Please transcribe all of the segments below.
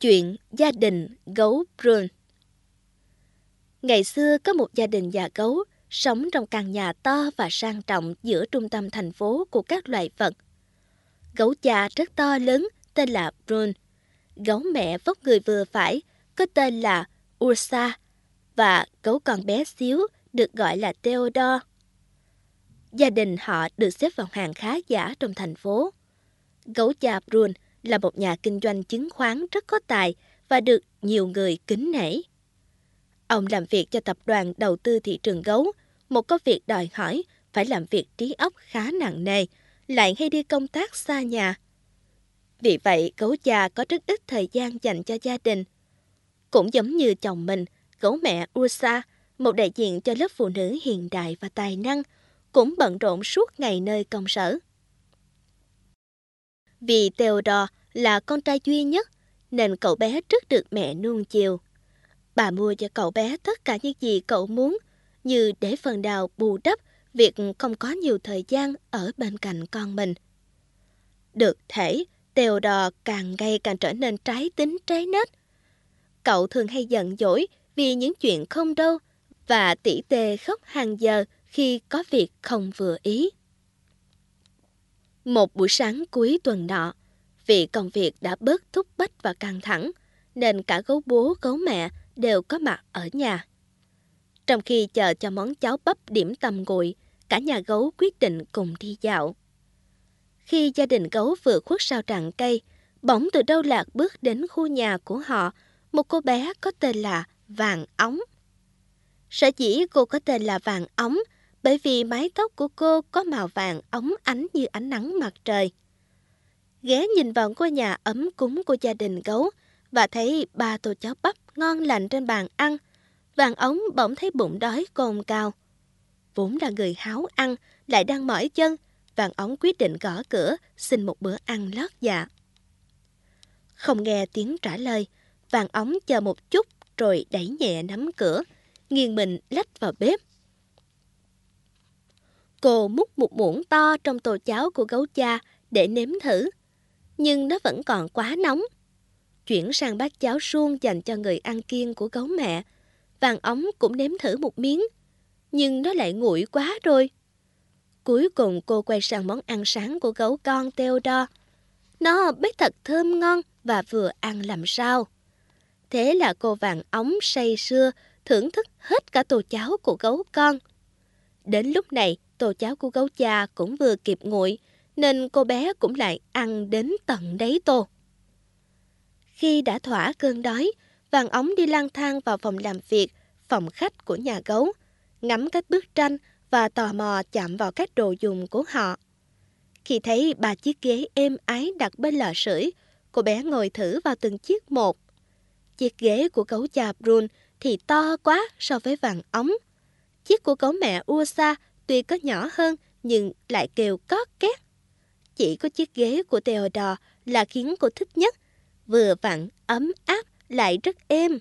Chuyện gia đình gấu Brun Ngày xưa có một gia đình già gấu sống trong căn nhà to và sang trọng giữa trung tâm thành phố của các loài vật. Gấu cha rất to lớn, tên là Brun. Gấu mẹ vóc người vừa phải, có tên là Ursa, và gấu con bé xíu được gọi là Theodore. Gia đình họ được xếp vào hàng khá giả trong thành phố. Gấu cha Brun là một nhà kinh doanh chứng khoán rất có tài và được nhiều người kính nể. Ông làm việc cho tập đoàn đầu tư thị trường gấu, một công việc đòi hỏi phải làm việc trí óc khá nặng nề, lại hay đi công tác xa nhà. Vì vậy, gấu cha có rất ít thời gian dành cho gia đình. Cũng giống như chồng mình, gấu mẹ Ursa, một đại diện cho lớp phụ nữ hiện đại và tài năng, cũng bận rộn suốt ngày nơi công sở. Vì Theodore là con trai duy nhất, nên cậu bé rất được mẹ nuông chiều. Bà mua cho cậu bé tất cả những gì cậu muốn, như để phần nào bù đắp việc không có nhiều thời gian ở bên cạnh con mình. Được thể, Theodore càng ngày càng trở nên trái tính trái nết. Cậu thường hay giận dỗi vì những chuyện không đâu và tỉ tê khóc hàng giờ khi có việc không vừa ý. Một buổi sáng cuối tuần nọ, vì công việc đã bớt thúc bách và căng thẳng, nên cả gấu bố gấu mẹ đều có mặt ở nhà. Trong khi chờ cho món cháo bắp điểm tâm nguội, cả nhà gấu quyết định cùng đi dạo. Khi gia đình gấu vừa khuất sau tràng cây, bỗng từ đâu lạc bước đến khu nhà của họ, một cô bé có tên là Vàng Ống. Sở dĩ cô có tên là Vàng Ống bởi vì mái tóc của cô có màu vàng óng ánh như ánh nắng mặt trời ghé nhìn vào ngôi nhà ấm cúng của gia đình gấu và thấy ba tô cháo bắp ngon lành trên bàn ăn. Vàng ống bỗng thấy bụng đói cồn cao. Vốn là người háo ăn, lại đang mỏi chân, vàng ống quyết định gõ cửa, xin một bữa ăn lót dạ. Không nghe tiếng trả lời, vàng ống chờ một chút rồi đẩy nhẹ nắm cửa, nghiêng mình lách vào bếp. Cô múc một muỗng to trong tô cháo của gấu cha để nếm thử nhưng nó vẫn còn quá nóng. Chuyển sang bát cháo suông dành cho người ăn kiêng của gấu mẹ. Vàng ống cũng nếm thử một miếng, nhưng nó lại nguội quá rồi. Cuối cùng cô quay sang món ăn sáng của gấu con Theodore. Nó bếp thật thơm ngon và vừa ăn làm sao. Thế là cô vàng ống say sưa thưởng thức hết cả tô cháo của gấu con. Đến lúc này, tô cháo của gấu cha cũng vừa kịp nguội, nên cô bé cũng lại ăn đến tận đáy tô. Khi đã thỏa cơn đói, vàng ống đi lang thang vào phòng làm việc, phòng khách của nhà gấu, ngắm các bức tranh và tò mò chạm vào các đồ dùng của họ. Khi thấy ba chiếc ghế êm ái đặt bên lò sưởi, cô bé ngồi thử vào từng chiếc một. Chiếc ghế của gấu cha Brun thì to quá so với vàng ống. Chiếc của gấu mẹ Ursa tuy có nhỏ hơn nhưng lại kêu cót két. Chỉ có chiếc ghế của Theodore là khiến cô thích nhất, vừa vặn, ấm áp, lại rất êm.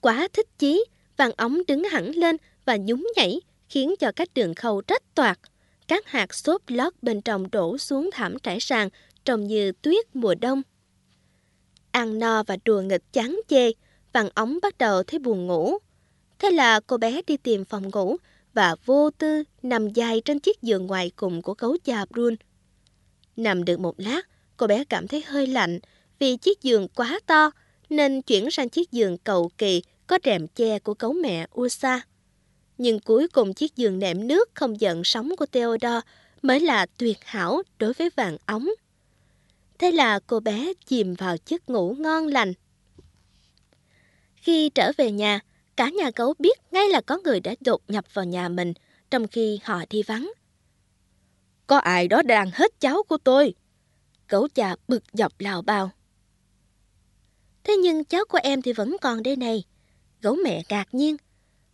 Quá thích chí, vàng ống đứng hẳn lên và nhún nhảy, khiến cho các đường khâu rách toạc. Các hạt xốp lót bên trong đổ xuống thảm trải sàn, trông như tuyết mùa đông. Ăn no và đùa nghịch chán chê, vàng ống bắt đầu thấy buồn ngủ. Thế là cô bé đi tìm phòng ngủ và vô tư nằm dài trên chiếc giường ngoài cùng của cấu cha Brun. Nằm được một lát, cô bé cảm thấy hơi lạnh vì chiếc giường quá to nên chuyển sang chiếc giường cầu kỳ có rèm che của cấu mẹ Ursa. Nhưng cuối cùng chiếc giường nệm nước không giận sóng của Theodore mới là tuyệt hảo đối với vàng ống. Thế là cô bé chìm vào giấc ngủ ngon lành. Khi trở về nhà, Cả nhà gấu biết ngay là có người đã đột nhập vào nhà mình trong khi họ đi vắng. Có ai đó đang hết cháu của tôi. Gấu cha bực dọc lào bào. Thế nhưng cháu của em thì vẫn còn đây này. Gấu mẹ ngạc nhiên.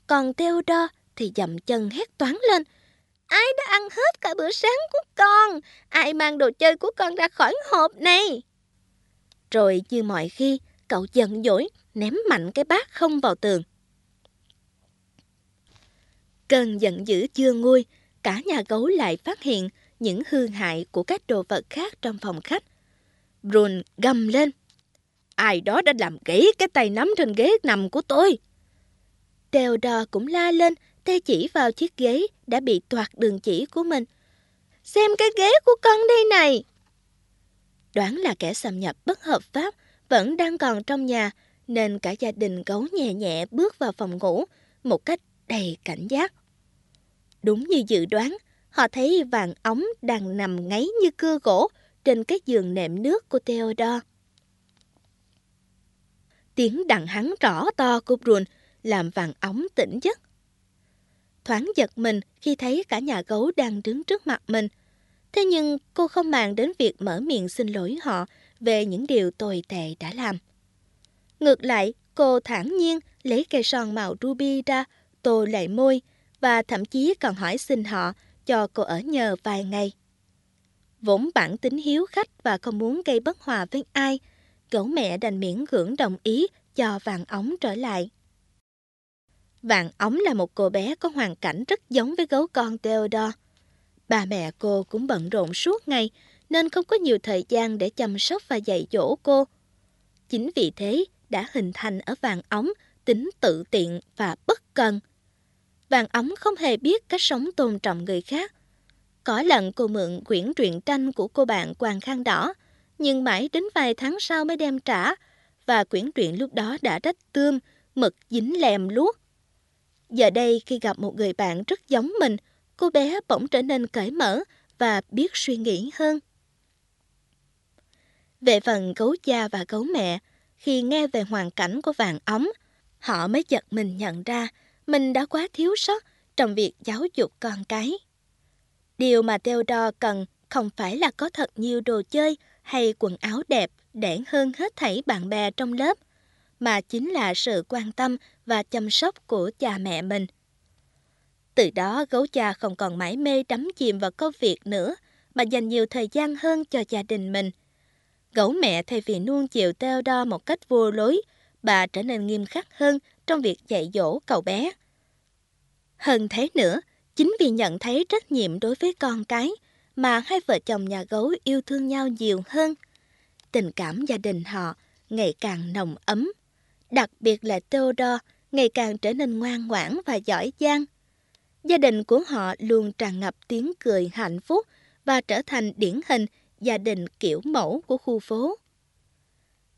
Còn Theodore thì dậm chân hét toán lên. Ai đã ăn hết cả bữa sáng của con? Ai mang đồ chơi của con ra khỏi hộp này? Rồi như mọi khi, cậu giận dỗi ném mạnh cái bát không vào tường. Cơn giận dữ chưa nguôi, cả nhà gấu lại phát hiện những hư hại của các đồ vật khác trong phòng khách. Brun gầm lên. ai đó đã làm gãy cái tay nắm trên ghế nằm của tôi. Theodore cũng la lên, tay chỉ vào chiếc ghế đã bị toạt đường chỉ của mình. Xem cái ghế của con đây này. Đoán là kẻ xâm nhập bất hợp pháp vẫn đang còn trong nhà, nên cả gia đình gấu nhẹ nhẹ bước vào phòng ngủ một cách đầy cảnh giác. Đúng như dự đoán, họ thấy vàng ống đang nằm ngáy như cưa gỗ trên cái giường nệm nước của Theodore. Tiếng đằng hắn rõ to của Brun làm vàng ống tỉnh giấc. Thoáng giật mình khi thấy cả nhà gấu đang đứng trước mặt mình. Thế nhưng cô không màng đến việc mở miệng xin lỗi họ về những điều tồi tệ đã làm. Ngược lại, cô thản nhiên lấy cây son màu ruby ra, tô lại môi và thậm chí còn hỏi xin họ cho cô ở nhờ vài ngày. Vốn bản tính hiếu khách và không muốn gây bất hòa với ai, gấu mẹ đành miễn cưỡng đồng ý cho vàng ống trở lại. Vàng ống là một cô bé có hoàn cảnh rất giống với gấu con Theodore. Bà mẹ cô cũng bận rộn suốt ngày nên không có nhiều thời gian để chăm sóc và dạy dỗ cô. Chính vì thế đã hình thành ở vàng ống tính tự tiện và bất cần. Vàng ống không hề biết cách sống tôn trọng người khác. Có lần cô mượn quyển truyện tranh của cô bạn quàng Khang Đỏ, nhưng mãi đến vài tháng sau mới đem trả, và quyển truyện lúc đó đã rách tươm, mực dính lèm luốt. Giờ đây khi gặp một người bạn rất giống mình, cô bé bỗng trở nên cởi mở và biết suy nghĩ hơn. Về phần gấu cha và gấu mẹ, khi nghe về hoàn cảnh của vàng ống, họ mới giật mình nhận ra mình đã quá thiếu sót trong việc giáo dục con cái. Điều mà Theodore cần không phải là có thật nhiều đồ chơi hay quần áo đẹp để hơn hết thảy bạn bè trong lớp, mà chính là sự quan tâm và chăm sóc của cha mẹ mình. Từ đó gấu cha không còn mãi mê đắm chìm vào công việc nữa, mà dành nhiều thời gian hơn cho gia đình mình. Gấu mẹ thay vì nuông chiều Theodore một cách vô lối, bà trở nên nghiêm khắc hơn trong việc dạy dỗ cậu bé. Hơn thế nữa, chính vì nhận thấy trách nhiệm đối với con cái mà hai vợ chồng nhà gấu yêu thương nhau nhiều hơn. Tình cảm gia đình họ ngày càng nồng ấm. Đặc biệt là Theodore ngày càng trở nên ngoan ngoãn và giỏi giang. Gia đình của họ luôn tràn ngập tiếng cười hạnh phúc và trở thành điển hình gia đình kiểu mẫu của khu phố.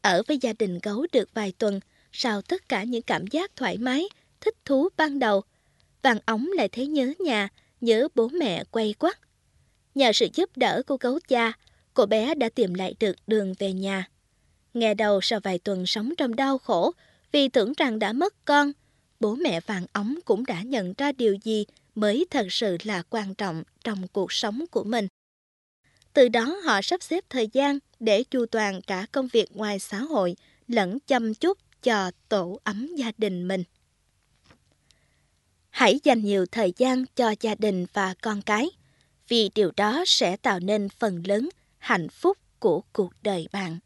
Ở với gia đình gấu được vài tuần, sau tất cả những cảm giác thoải mái, thích thú ban đầu, vàng ống lại thấy nhớ nhà, nhớ bố mẹ quay quắt. Nhờ sự giúp đỡ của gấu cha, cô bé đã tìm lại được đường về nhà. Nghe đầu sau vài tuần sống trong đau khổ vì tưởng rằng đã mất con, bố mẹ vàng ống cũng đã nhận ra điều gì mới thật sự là quan trọng trong cuộc sống của mình. Từ đó họ sắp xếp thời gian để chu toàn cả công việc ngoài xã hội lẫn chăm chút cho tổ ấm gia đình mình. Hãy dành nhiều thời gian cho gia đình và con cái, vì điều đó sẽ tạo nên phần lớn hạnh phúc của cuộc đời bạn.